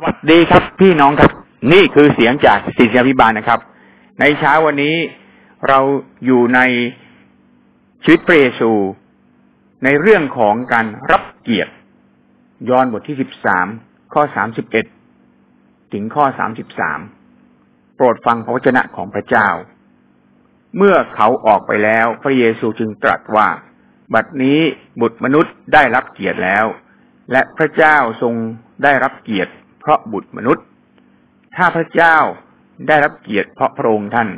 สวัสดีครับพี่น้องครับ นี่คือเสียงจากศิษยาพิบาลนะครับ ในเช้าวันนี้เราอยู่ในชีวิตพระเยซู ในเรื่องของการรับเกียรติยอห์นบทที่สิบสามข้อสามสิบเอ็ดถึงข้อสามสิบสามโปรดฟังพระวจนะของพระเจ้า เมื่อเขาออกไปแล้วพระเยซูจึงตรัสว่า บัดนี้บุตรมนุษย์ได้รับเกียรติแล้ว และพระเจ้าทรงได้รับเกียรติ ราะบุตรมนุษย์ ถ้าพระเจ้าได้รับเกียรติเพราะพระองค์ท่าน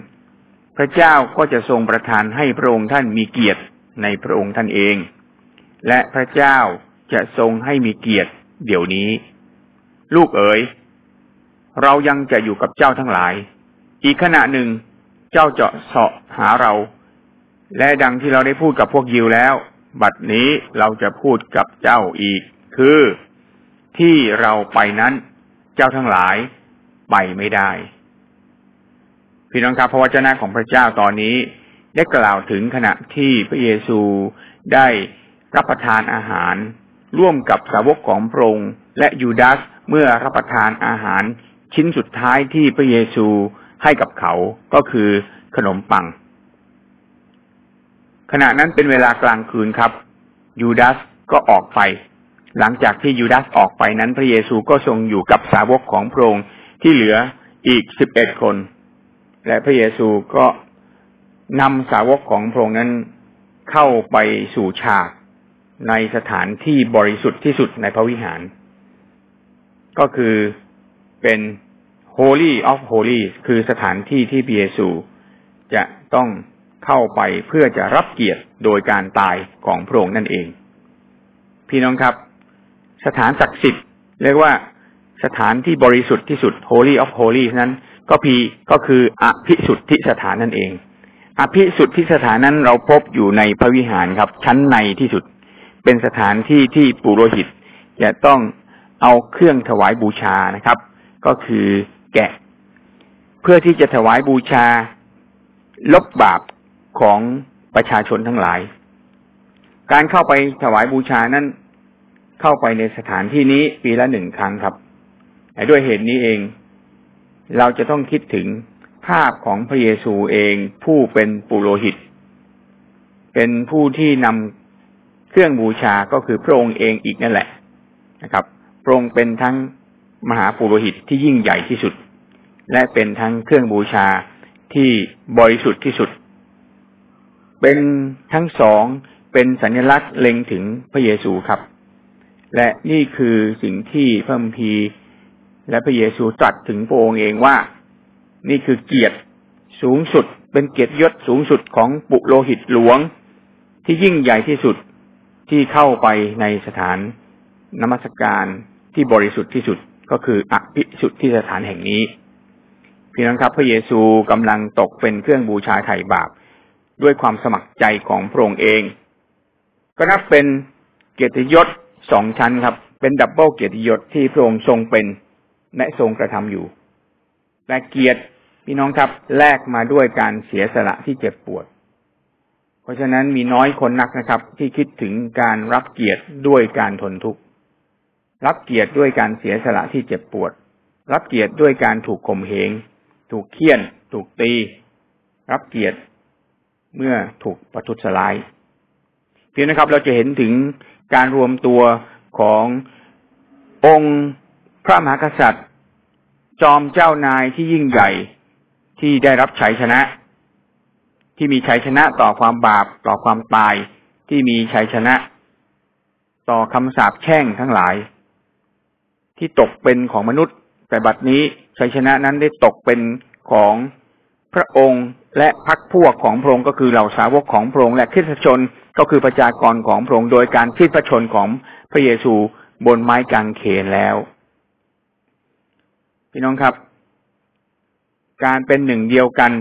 พระเจ้าก็จะทรงประทานให้พระองค์ท่านมีเกียรติในพระองค์ท่านเอง และพระเจ้าจะทรงให้มีเกียรติเดี๋ยวนี้ ลูกเอ๋ย เรายังจะอยู่กับเจ้าทั้งหลาย อีกขณะหนึ่งเจ้าจะเสาะหาเรา และดังที่เราได้พูดกับพวกยิวแล้ว บัดนี้เราจะพูดกับเจ้าอีก คือที่เราไปนั้น จ้าทั้งหลายไปไม่ได้ พี่น้องครับพระวจนะของพระเจ้าตอนนี้ได้กล่าวถึงขณะที่พระเยซูได้รับประทานอาหาร ร่วมกับสาวกของพระองค์และยูดาสเมื่อรับประทานอาหารชิ้นสุดท้ายที่พระเยซูให้กับเขาก็คือขนมปัง ขณะนั้นเป็นเวลากลางคืนครับ ยูดาสก็ออกไป หลังจากที่ยูดาสออกไปนั้นพระเยซูก็ทรงอยู่กับสาวกของพระองค์ที่เหลืออีกสิบเอ็ดคน และพระเยซูก็นำสาวกของพระองค์นั้นเข้าไปสู่ฉากในสถานที่บริสุทธิ์ที่สุดในพระวิหาร ก็คือเป็น Holy of Holies คือสถานที่ที่พระเยซูจะต้องเข้าไปเพื่อจะรับเกียรติโดยการตายของพระองค์นั่นเอง พี่น้องครับ สถานศักดิ์สิทธิ์เรียกว่าสถานที่บริสุทธิ์ที่สุด Holy of Holies นั้นก็พีก็คืออภิสุทธิสถานนั่นเอง อภิสุทธิสถานนั้นเราพบอยู่ในพระวิหารครับ ชั้นในที่สุด เป็นสถานที่ที่ปุโรหิตจะต้องเอาเครื่องถวายบูชานะครับ ก็คือแกะ เพื่อที่จะถวายบูชา ลบบาปของประชาชนทั้งหลาย การเข้าไปถวายบูชานั้น เข้าไปในสถานที่นี้ปีละหนึ่งครั้งครับแต่ด้วยเหตุนี้เอง เราจะต้องคิดถึงภาพของพระเยซูเองผู้เป็นปุโรหิต เป็นผู้ที่นำเครื่องบูชาก็คือพระองค์เองอีกนั่นแหละนะครับพระองค์เป็นทั้งมหาปุโรหิตที่ยิ่งใหญ่ที่สุด และเป็นทั้งเครื่องบูชาที่บริสุทธิ์ที่สุด เป็นทั้งสองเป็นสัญลักษณ์เล็งถึงพระเยซูครับ และนี่คือสิ่งที่พระมภีและพระเยซูตรัสถึงพระองค์เองว่า นี่คือเกียรติสูงสุด เป็นเกียรติยศสูงสุดของปุโรหิตหลวง ที่ยิ่งใหญ่ที่สุดที่เข้าไปในสถานนมัสการที่บริสุทธิ์ที่สุดก็คืออภิสุทธิสถานแห่งนี้พี่น้องครับพระเยซูกำลังตกเป็นเครื่องบูชาไถ่บาป ด้วยความสมัครใจของพระองค์เอง ก็นับเป็นเกียรติยศ สองชั้นครับ เป็นดับเบิลเกียรติยศที่พระองค์ทรงเป็นและทรงกระทำอยู่แต่เกียรติพี่น้องครับแลกมาด้วยการเสียสละที่เจ็บปวด เพราะฉะนั้นมีน้อยคนนักนะครับ ที่คิดถึงการรับเกียรติด้วยการทนทุกข์รับเกียรติด้วยการเสียสละที่เจ็บปวด รับเกียรติด้วยการถูกข่มเหง ถูกเคี่ยน ถูกตี รับเกียรติเมื่อถูกประทุษร้าย เพียงนะครับ เราจะเห็นถึงการรวมตัวขององค์พระมหากษัตริย์ จอมเจ้านายที่ยิ่งใหญ่ที่ได้รับชัยชนะ ที่มีชัยชนะต่อความบาปต่อความตายที่มีชัยชนะ ต่อคำสาปแช่งทั้งหลาย ที่ตกเป็นของมนุษย์ แต่บัดนี้ชัยชนะนั้นได้ตกเป็นของพระองค์ และพักพวกของพระองค์ก็คือเหล่าสาวกของพระองค์และคริสตชนก็คือประชากรของพระองค์โดยการสิ้นพระชนของพระเยซูบนไม้กางเขนแล้ว พี่น้องครับ การเป็นหนึ่งเดียวกัน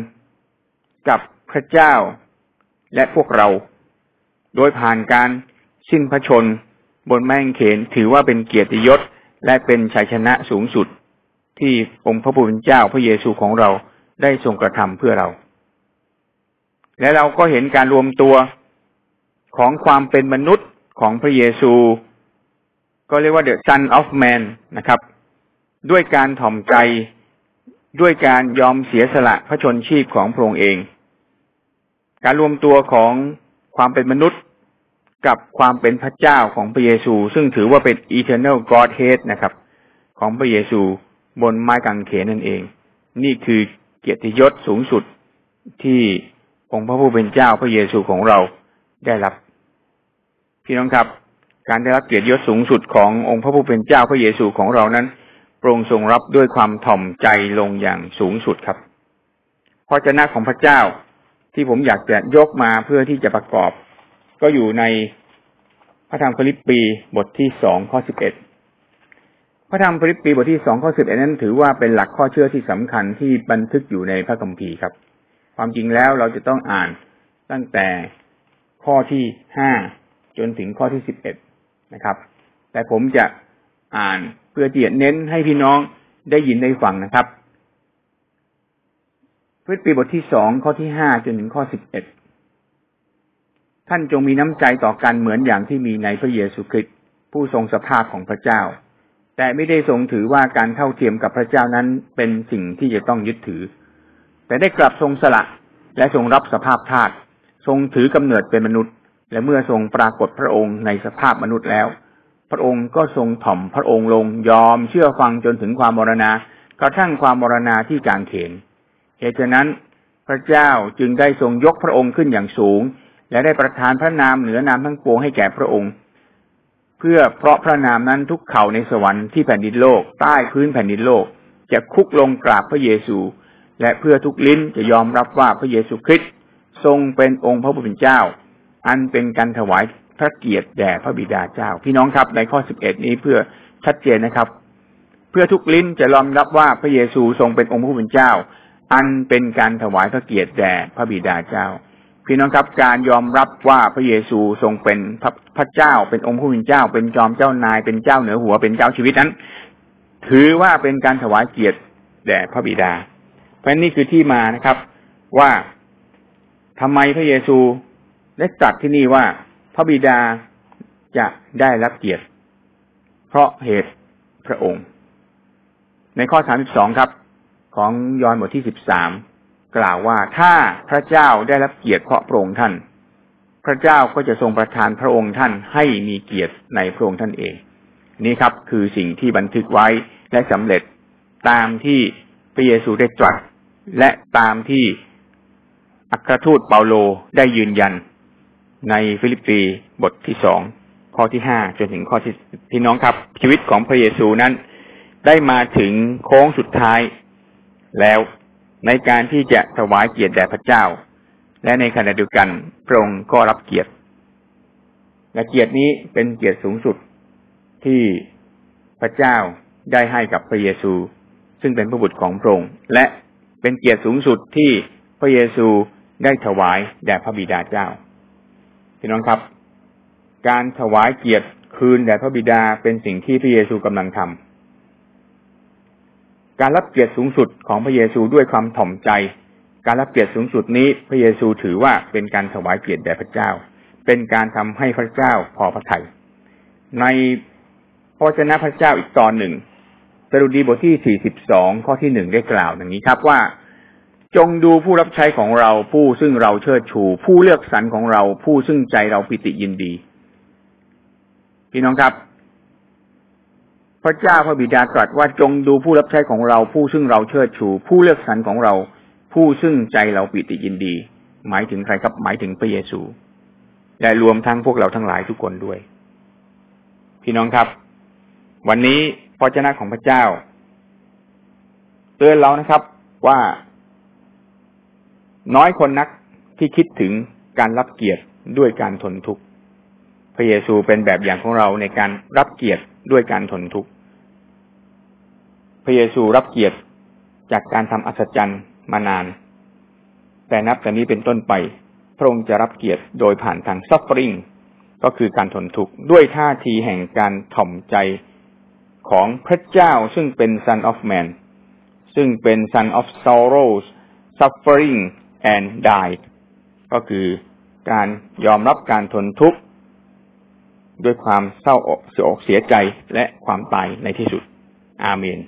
กับพระเจ้าและพวกเรา โดยผ่านการสิ้นพระชนบนไม้กางเขนถือว่าเป็นเกียรติยศและเป็นชัยชนะสูงสุดที่องค์พระผู้เป็นเจ้าพระเยซูของเราได้ทรงกระทำเพื่อเรา และเราก็เห็นการรวมตัวของความเป็นมนุษย์ของพระเยซู ก็เรียกว่า the son of man นะครับ ด้วยการถ่อมใจด้วยการยอมเสียสละพระชนชีพของพระองค์เอง การรวมตัวของความเป็นมนุษย์กับความเป็นพระเจ้าของพระเยซู ซึ่งถือว่าเป็น eternal Godhead นะครับ ของพระเยซูบนไม้กางเขนนั่นเอง นี่คือเกียรติยศสูงสุดที่ องค์พระผู้เป็นเจ้าพระเยซูของเราได้รับ พี่น้องครับ การได้รับเกียรติยศสูงสุดขององค์พระผู้เป็นเจ้าพระเยซูของเรานั้นโปร่งทรงรับด้วยความถ่อมใจลงอย่างสูงสุดครับพระเจ้าของพระเจ้าที่ผมอยากจะยกมาเพื่อที่จะประกอบ ก็อยู่ในพระธรรมฟิลิปปีบทที่สองข้อสิบเอ็ดพระธรรมฟิลิปปีบทที่สองข้อสิบเอ็ดนั้นถือว่าเป็นหลักข้อเชื่อที่สำคัญที่บันทึกอยู่ในพระคัมภีร์ครับ ความจริงแล้วเราจะต้องอ่านตั้งแต่ข้อที่ห้าจนถึงข้อที่สิบเอ็ดนะครับ แต่ผมจะอ่านเพื่อที่จะเน้นให้พี่น้องได้ยินได้ฟังนะครับฟิลิปปีบทที่สองข้อที่ห้าจนถึงข้อสิบเอ็ดท่านจงมีน้ำใจต่อกันเหมือนอย่างที่มีในพระเยซูคริสต์ผู้ทรงสภาพของพระเจ้า แต่ไม่ได้ทรงถือว่าการเท่าเทียมกับพระเจ้านั้นเป็นสิ่งที่จะต้องยึดถือ แต่ได้กลับทรงสละ และทรงรับสภาพธาตุทรงถือกำเนิดเป็นมนุษย์ และเมื่อทรงปรากฏพระองค์ในสภาพมนุษย์แล้ว พระองค์ก็ทรงถ่อมพระองค์ลงยอมเชื่อฟังจนถึงความมรณากระทั่งความมรณาที่กางเขนเหตุฉะนั้นพระเจ้าจึงได้ทรงยกพระองค์ขึ้นอย่างสูง และได้ประทานพระนามเหนือนามทั้งปวงให้แก่พระองค์ เพื่อเพราะพระนามนั้นทุกเข่าในสวรรค์ที่แผ่นดินโลก ใต้พื้นแผ่นดินโลก จะคุกลงกราบพระเยซู และเพื่อทุกลิ้นจะยอมรับว่าพระเยซูคริสต์ทรงเป็นองค์พระผู้เป็นเจ้า อันเป็นการถวายพระเกียรติแด่พระบิดาเจ้า พี่น้องครับในข้อสิบเอ็ดนี้เพื่อชัดเจนนะครับ เพื่อทุกลิ้นจะยอมรับว่าพระเยซูทรงเป็นองค์พระผู้เป็นเจ้า อันเป็นการถวายพระเกียรติแด่พระบิดาเจ้า พี่น้องครับการยอมรับว่าพระเยซูทรงเป็นพระพระเจ้า เป็นองค์ผู้เป็นเจ้า เป็นจอมเจ้านาย เป็นเจ้าเหนือหัวเป็นเจ้าชีวิตนั้น ถือว่าเป็นการถวายเกียรติแด่พระบิดา เพราะนี่คือที่มานะครับ ว่าทำไมพระเยซูได้ตรัสที่นี่ว่าพระบิดาจะได้รับเกียรติ เพราะเหตุพระองค์ ในข้อสามสิบสองครับ ของยอห์นบทที่สิบสามกล่าวว่าถ้าพระเจ้าได้รับเกียรติเพราะพระองค์ท่าน พระเจ้าก็จะทรงประทานพระองค์ท่านให้มีเกียรติในพระองค์ท่านเอง นี่ครับคือสิ่งที่บันทึกไว้และสำเร็จตามที่พระเยซูได้ตรัส และตามที่อัครทูตเปาโลได้ยืนยันในฟิลิปปีบทที่สองข้อที่ห้าจนถึงข้อที่พี่น้องครับ ชีวิตของพระเยซูนั้น ได้มาถึงโค้งสุดท้ายแล้วในการที่จะถวายเกียรติแด่พระเจ้า และในขณะเดียวกันพระองค์ก็รับเกียรติและเกียรตินี้เป็นเกียรติสูงสุดที่พระเจ้าได้ให้กับพระเยซู ซึ่งเป็นพระบุตรของพระองค์และ เป็นเกียรติสูงสุดที่พระเยซูได้ถวายแด่พระบิดาเจ้าพี่น้องครับ การถวายเกียรติคืนแด่พระบิดาเป็นสิ่งที่พระเยซูกำลังทำการรับเกียรติสูงสุดของพระเยซูด้วยความถ่อมใจ การรับเกียรติสูงสุดนี้ พระเยซูถือว่าเป็นการถวายเกียรติแด่พระเจ้า เป็นการทำให้พระเจ้าพอพระทยัยในพระเจ้าพระเจ้าอีกตอนหนึ่ง สรุดีบทที่สี่สิบสองข้อที่หนึ่งได้กล่าวอย่างนี้ครับว่า จงดูผู้รับใช้ของเราผู้ซึ่งเราเชิดชู ผู้เลือกสรรของเราผู้ซึ่งใจเราปิติยินดี พี่น้องครับ พระเจ้าพระบิดาตรัสว่าจงดูผู้รับใช้ของเราผู้ซึ่งเราเชิดชู ผู้เลือกสรรของเรา ผู้ซึ่งใจเราปิติยินดี หมายถึงใครครับหมายถึงพระเยซูและรวมทั้งพวกเราทั้งหลายทุกคนด้วย พี่น้องครับ วันนี้ พระเจ้าของพระเจ้า เตือนเรานะครับว่า น้อยคนนักที่คิดถึงการรับเกียรติด้วยการทนทุกข์พระเยซูเป็นแบบอย่างของเราในการรับเกียรติด้วยการทนทุกข์พระเยซูรับเกียรติจากการทำอัศจรรย์มานาน แต่นับแต่นี้เป็นต้นไป พระองค์จะรับเกียรติโดยผ่านทาง suffering ก็คือการทนทุกข์ด้วยท่าทีแห่งการถ่อมใจ ของพระเจ้าซึ่งเป็น Son of Man ซึ่งเป็น Son of Sorrows Suffering and died ก็คือการยอมรับการทนทุกข์ ด้วยความเศร้าอกเสียอกเสียใจและความตายในที่สุด อาเมน